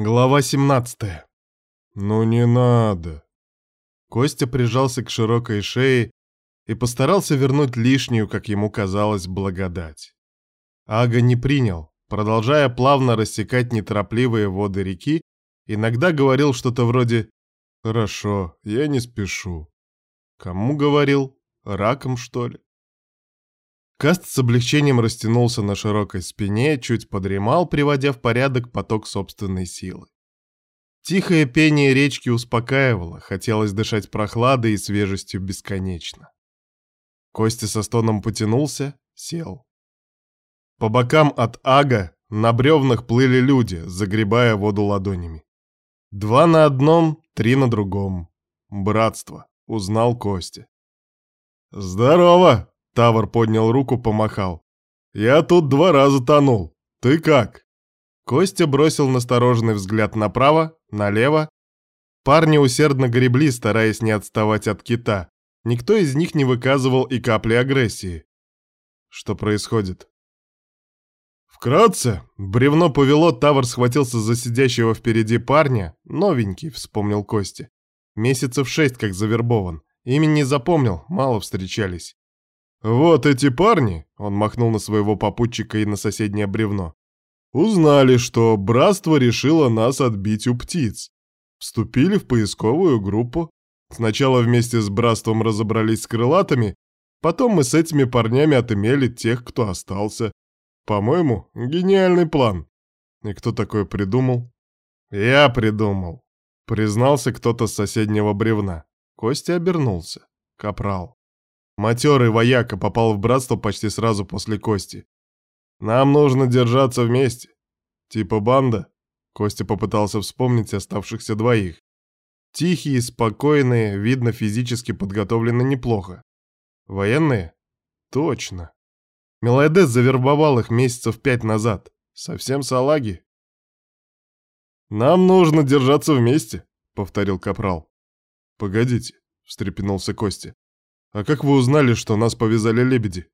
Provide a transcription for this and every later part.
Глава 17. Ну не надо. Костя прижался к широкой шее и постарался вернуть лишнюю, как ему казалось, благодать. Ага не принял, продолжая плавно рассекать неторопливые воды реки, иногда говорил что-то вроде «Хорошо, я не спешу». Кому говорил? Раком, что ли? Каст с облегчением растянулся на широкой спине, чуть подремал, приводя в порядок поток собственной силы. Тихое пение речки успокаивало, хотелось дышать прохладой и свежестью бесконечно. Костя со стоном потянулся, сел. По бокам от ага на бревнах плыли люди, загребая воду ладонями. Два на одном, три на другом. Братство, узнал Костя. «Здорово!» Тавр поднял руку, помахал. «Я тут два раза тонул. Ты как?» Костя бросил настороженный взгляд направо, налево. Парни усердно гребли, стараясь не отставать от кита. Никто из них не выказывал и капли агрессии. Что происходит? Вкратце, бревно повело, Тавр схватился за сидящего впереди парня, новенький, вспомнил Костя. Месяцев шесть как завербован. Имени не запомнил, мало встречались. «Вот эти парни», — он махнул на своего попутчика и на соседнее бревно, «узнали, что братство решило нас отбить у птиц. Вступили в поисковую группу. Сначала вместе с братством разобрались с крылатыми, потом мы с этими парнями отымели тех, кто остался. По-моему, гениальный план. И кто такое придумал? Я придумал. Признался кто-то с соседнего бревна. Костя обернулся. Капрал. Матерый вояка попал в братство почти сразу после Кости. Нам нужно держаться вместе. Типа банда. Костя попытался вспомнить оставшихся двоих. Тихие, спокойные, видно, физически подготовлены неплохо. Военные? Точно. Мелайдес завербовал их месяцев пять назад. Совсем салаги. «Нам нужно держаться вместе», — повторил Капрал. «Погодите», — встрепенулся Костя. А как вы узнали, что нас повязали лебеди?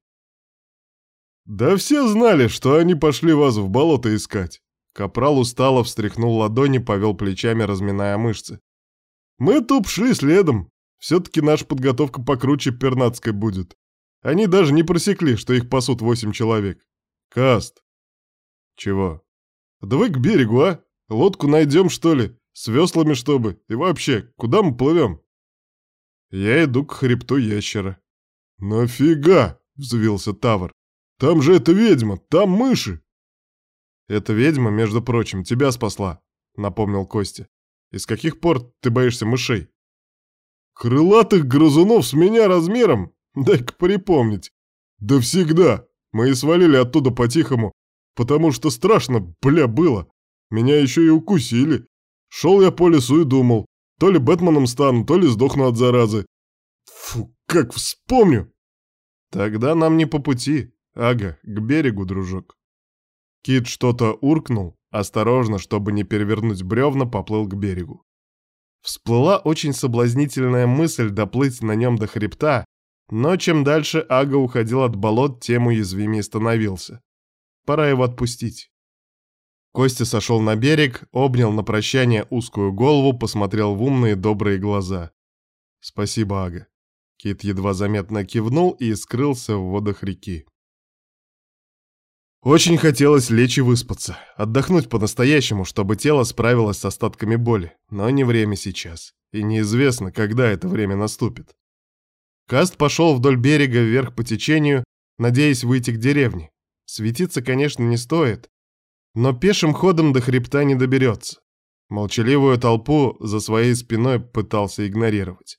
Да все знали, что они пошли вас в болото искать. Капрал устало встряхнул ладони, повел плечами, разминая мышцы. Мы туп шли следом. Все-таки наша подготовка покруче пернатской будет. Они даже не просекли, что их пасут восемь человек. Каст. Чего? Да вы к берегу, а? Лодку найдем, что ли? С веслами, чтобы? И вообще, куда мы плывем? Я иду к хребту ящера. «Нафига?» — взвился Тавр. «Там же эта ведьма, там мыши!» «Эта ведьма, между прочим, тебя спасла», — напомнил Костя. «Из каких пор ты боишься мышей?» «Крылатых грызунов с меня размером? Дай-ка припомнить. Да всегда. Мы и свалили оттуда по-тихому, потому что страшно, бля, было. Меня еще и укусили. Шел я по лесу и думал, то ли Бэтменом стану, то ли сдохну от заразы. Фу, как вспомню. Тогда нам не по пути. Ага, к берегу, дружок. Кит что-то уркнул, осторожно, чтобы не перевернуть бревна, поплыл к берегу. Всплыла очень соблазнительная мысль доплыть на нем до хребта, но чем дальше Ага уходил от болот, тем уязвимее становился. Пора его отпустить. Костя сошел на берег, обнял на прощание узкую голову, посмотрел в умные добрые глаза. «Спасибо, Ага». Кит едва заметно кивнул и скрылся в водах реки. Очень хотелось лечь и выспаться, отдохнуть по-настоящему, чтобы тело справилось с остатками боли, но не время сейчас, и неизвестно, когда это время наступит. Каст пошел вдоль берега вверх по течению, надеясь выйти к деревне. Светиться, конечно, не стоит, но пешим ходом до хребта не доберется. Молчаливую толпу за своей спиной пытался игнорировать.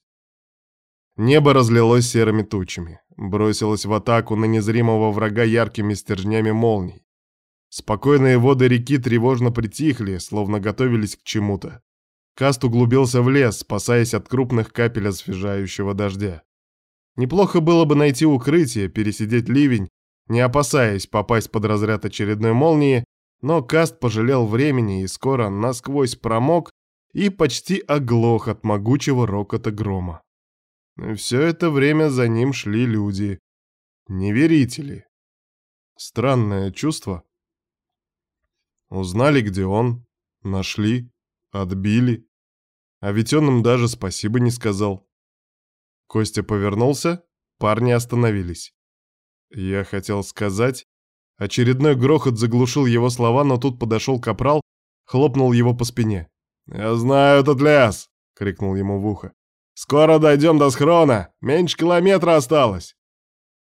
Небо разлилось серыми тучами, бросилось в атаку на незримого врага яркими стержнями молний. Спокойные воды реки тревожно притихли, словно готовились к чему-то. Каст углубился в лес, спасаясь от крупных капель освежающего дождя. Неплохо было бы найти укрытие, пересидеть ливень, не опасаясь попасть под разряд очередной молнии но Каст пожалел времени и скоро насквозь промок и почти оглох от могучего рокота грома. Все это время за ним шли люди. Неверители. Странное чувство. Узнали, где он. Нашли, отбили. А ведь он им даже спасибо не сказал. Костя повернулся, парни остановились. Я хотел сказать... Очередной грохот заглушил его слова, но тут подошел капрал, хлопнул его по спине. «Я знаю этот лес!» — крикнул ему в ухо. «Скоро дойдем до схрона! Меньше километра осталось!»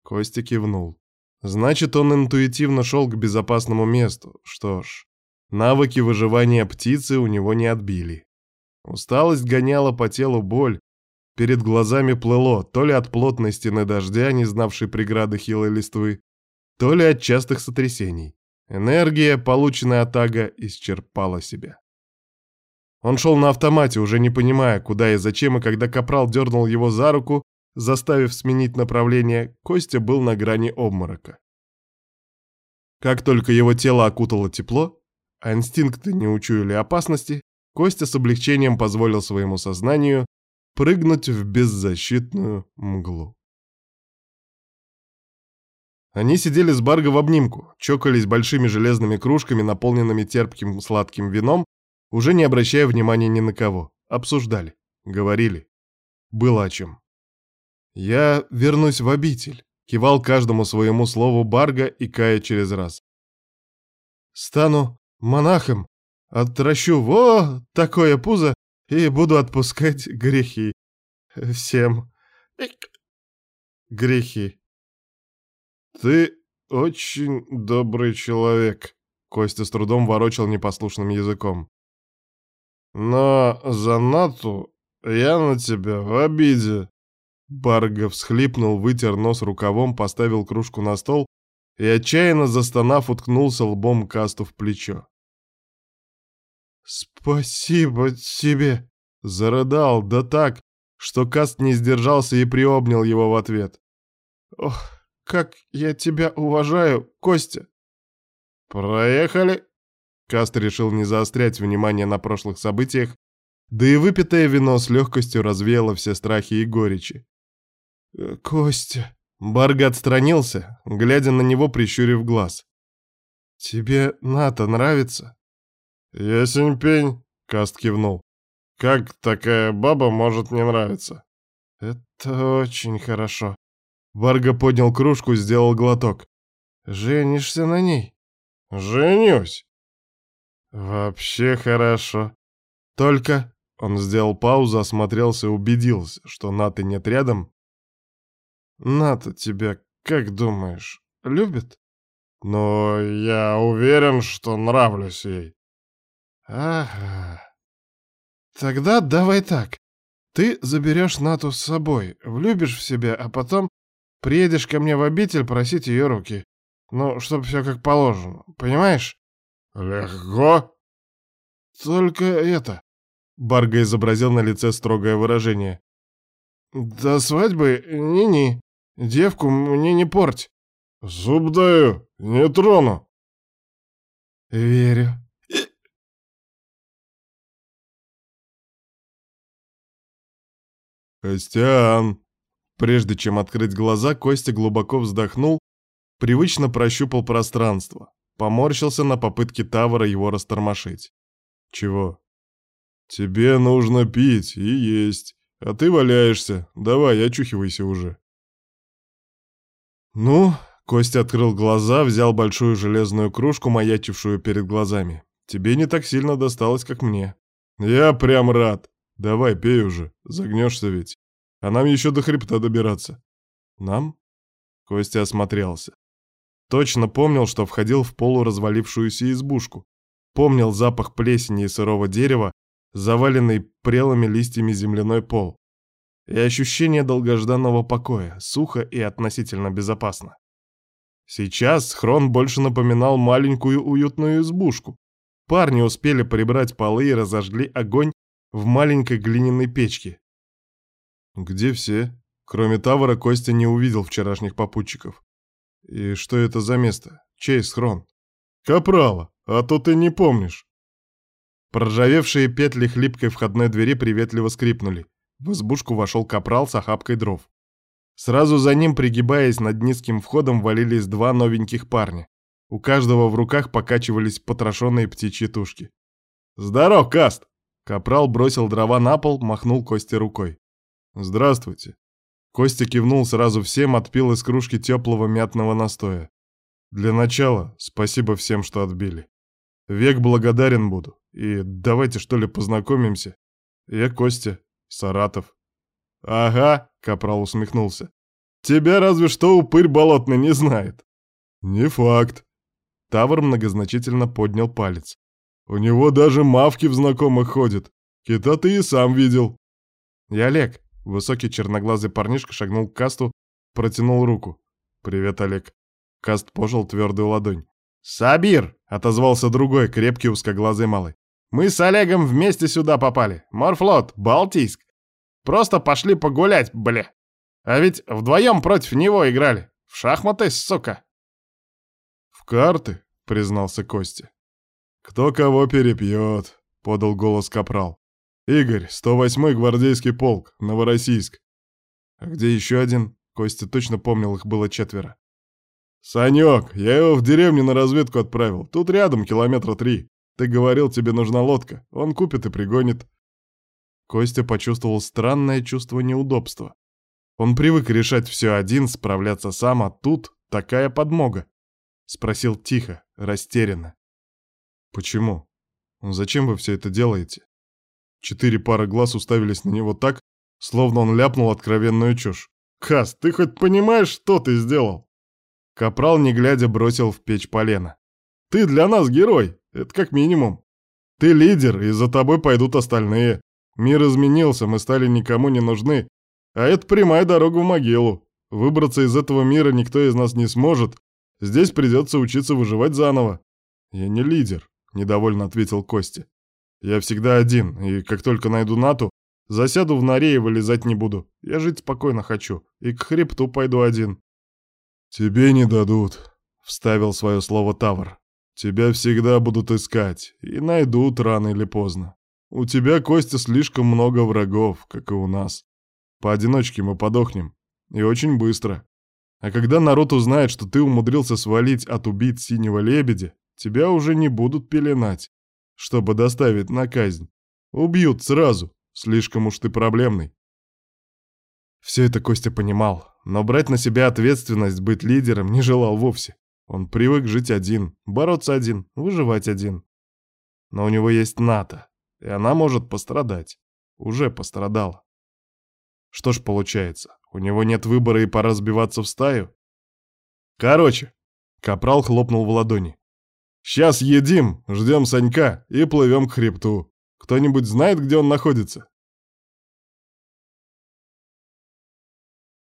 Костя кивнул. Значит, он интуитивно шел к безопасному месту. Что ж, навыки выживания птицы у него не отбили. Усталость гоняла по телу боль. Перед глазами плыло, то ли от плотной стены дождя, не знавшей преграды хилой листвы, то ли от частых сотрясений. Энергия, полученная от Ага, исчерпала себя. Он шел на автомате, уже не понимая, куда и зачем, и когда Капрал дернул его за руку, заставив сменить направление, Костя был на грани обморока. Как только его тело окутало тепло, а инстинкты не учуяли опасности, Костя с облегчением позволил своему сознанию прыгнуть в беззащитную мглу. Они сидели с Барго в обнимку, чокались большими железными кружками, наполненными терпким сладким вином, уже не обращая внимания ни на кого. Обсуждали, говорили. Было о чем. «Я вернусь в обитель», — кивал каждому своему слову Барга и Кая через раз. «Стану монахом, отращу во такое пузо и буду отпускать грехи. Всем грехи». «Ты очень добрый человек», — Костя с трудом ворочал непослушным языком. «Но за Нату я на тебя в обиде. Барга всхлипнул, вытер нос рукавом, поставил кружку на стол и, отчаянно застонав, уткнулся лбом Касту в плечо. «Спасибо тебе!» — зарыдал, да так, что Каст не сдержался и приобнял его в ответ. «Ох, как я тебя уважаю, Костя!» «Проехали!» Каст решил не заострять внимание на прошлых событиях, да и выпитое вино с легкостью развеяло все страхи и горечи. Э, «Костя...» Барга отстранился, глядя на него, прищурив глаз. «Тебе Ната нравится?» «Ясень пень», — Каст кивнул. «Как такая баба может не нравиться?» «Это очень хорошо». Барга поднял кружку, сделал глоток. «Женишься на ней?» «Женюсь». «Вообще хорошо. Только...» Он сделал паузу, осмотрелся и убедился, что Наты нет рядом, Ната тебя, как думаешь, любит? Но я уверен, что нравлюсь ей. Ага. Тогда давай так. Ты заберешь Нату с собой, влюбишь в себя, а потом приедешь ко мне в обитель просить ее руки. Ну, чтобы все как положено, понимаешь? Легко. Только это... Барга изобразил на лице строгое выражение. До свадьбы ни-ни. Девку мне не порть. Зуб даю, не трону. Верю. Костян. Прежде чем открыть глаза, Костя глубоко вздохнул, привычно прощупал пространство, поморщился на попытке Тавара его растормошить. Чего? Тебе нужно пить и есть, а ты валяешься. Давай, очухивайся уже. «Ну?» — Костя открыл глаза, взял большую железную кружку, маячившую перед глазами. «Тебе не так сильно досталось, как мне». «Я прям рад. Давай, пей уже, загнешься ведь. А нам еще до хребта добираться». «Нам?» Костя осмотрелся. Точно помнил, что входил в полуразвалившуюся избушку. Помнил запах плесени и сырого дерева, заваленный прелыми листьями земляной пол и ощущение долгожданного покоя, сухо и относительно безопасно. Сейчас схрон больше напоминал маленькую уютную избушку. Парни успели прибрать полы и разожгли огонь в маленькой глиняной печке. Где все? Кроме Тавара, Костя не увидел вчерашних попутчиков. И что это за место? Чей схрон? Капрала, а то ты не помнишь. Проржавевшие петли хлипкой входной двери приветливо скрипнули. В избушку вошел капрал с охапкой дров. Сразу за ним, пригибаясь над низким входом, валились два новеньких парня. У каждого в руках покачивались потрошенные птичьи тушки. «Здоров, Каст!» Капрал бросил дрова на пол, махнул Косте рукой. «Здравствуйте». Костя кивнул сразу всем, отпил из кружки теплого мятного настоя. «Для начала спасибо всем, что отбили. Век благодарен буду. И давайте, что ли, познакомимся. Я Костя, Саратов». «Ага», — Капрал усмехнулся. «Тебя разве что упырь болотный не знает». «Не факт». Тавр многозначительно поднял палец. У него даже мавки в знакомых ходят. Кита ты и сам видел. Я Олег. Высокий черноглазый парнишка шагнул к касту, протянул руку. «Привет, Олег». Каст пожал твердую ладонь. «Сабир!» — отозвался другой, крепкий узкоглазый малый. «Мы с Олегом вместе сюда попали. Морфлот, Балтийск. Просто пошли погулять, бля. А ведь вдвоем против него играли. В шахматы, сука!» «В карты», — признался Костя. «Кто кого перепьет», — подал голос Капрал. «Игорь, 108-й гвардейский полк, Новороссийск». «А где еще один?» Костя точно помнил, их было четверо. «Санек, я его в деревню на разведку отправил. Тут рядом, километра три. Ты говорил, тебе нужна лодка. Он купит и пригонит». Костя почувствовал странное чувство неудобства. Он привык решать все один, справляться сам, а тут такая подмога. Спросил тихо, растерянно. «Почему? Зачем вы все это делаете?» Четыре пары глаз уставились на него так, словно он ляпнул откровенную чушь. «Кас, ты хоть понимаешь, что ты сделал?» Капрал, не глядя, бросил в печь полено. «Ты для нас герой, это как минимум. Ты лидер, и за тобой пойдут остальные. Мир изменился, мы стали никому не нужны, а это прямая дорога в могилу. Выбраться из этого мира никто из нас не сможет. Здесь придется учиться выживать заново. Я не лидер, — недовольно ответил Костя. «Я всегда один, и как только найду Нату, засяду в норе и вылезать не буду. Я жить спокойно хочу, и к хребту пойду один». «Тебе не дадут», — вставил свое слово Тавр. «Тебя всегда будут искать, и найдут рано или поздно. У тебя, Костя, слишком много врагов, как и у нас. Поодиночке мы подохнем, и очень быстро. А когда народ узнает, что ты умудрился свалить от убийц синего лебедя, Тебя уже не будут пеленать, чтобы доставить на казнь. Убьют сразу, слишком уж ты проблемный. Все это Костя понимал, но брать на себя ответственность быть лидером не желал вовсе. Он привык жить один, бороться один, выживать один. Но у него есть НАТО, и она может пострадать. Уже пострадала. Что ж получается, у него нет выбора и пора сбиваться в стаю? Короче, Капрал хлопнул в ладони. Сейчас едим, ждем Санька и плывем к хребту. Кто-нибудь знает, где он находится?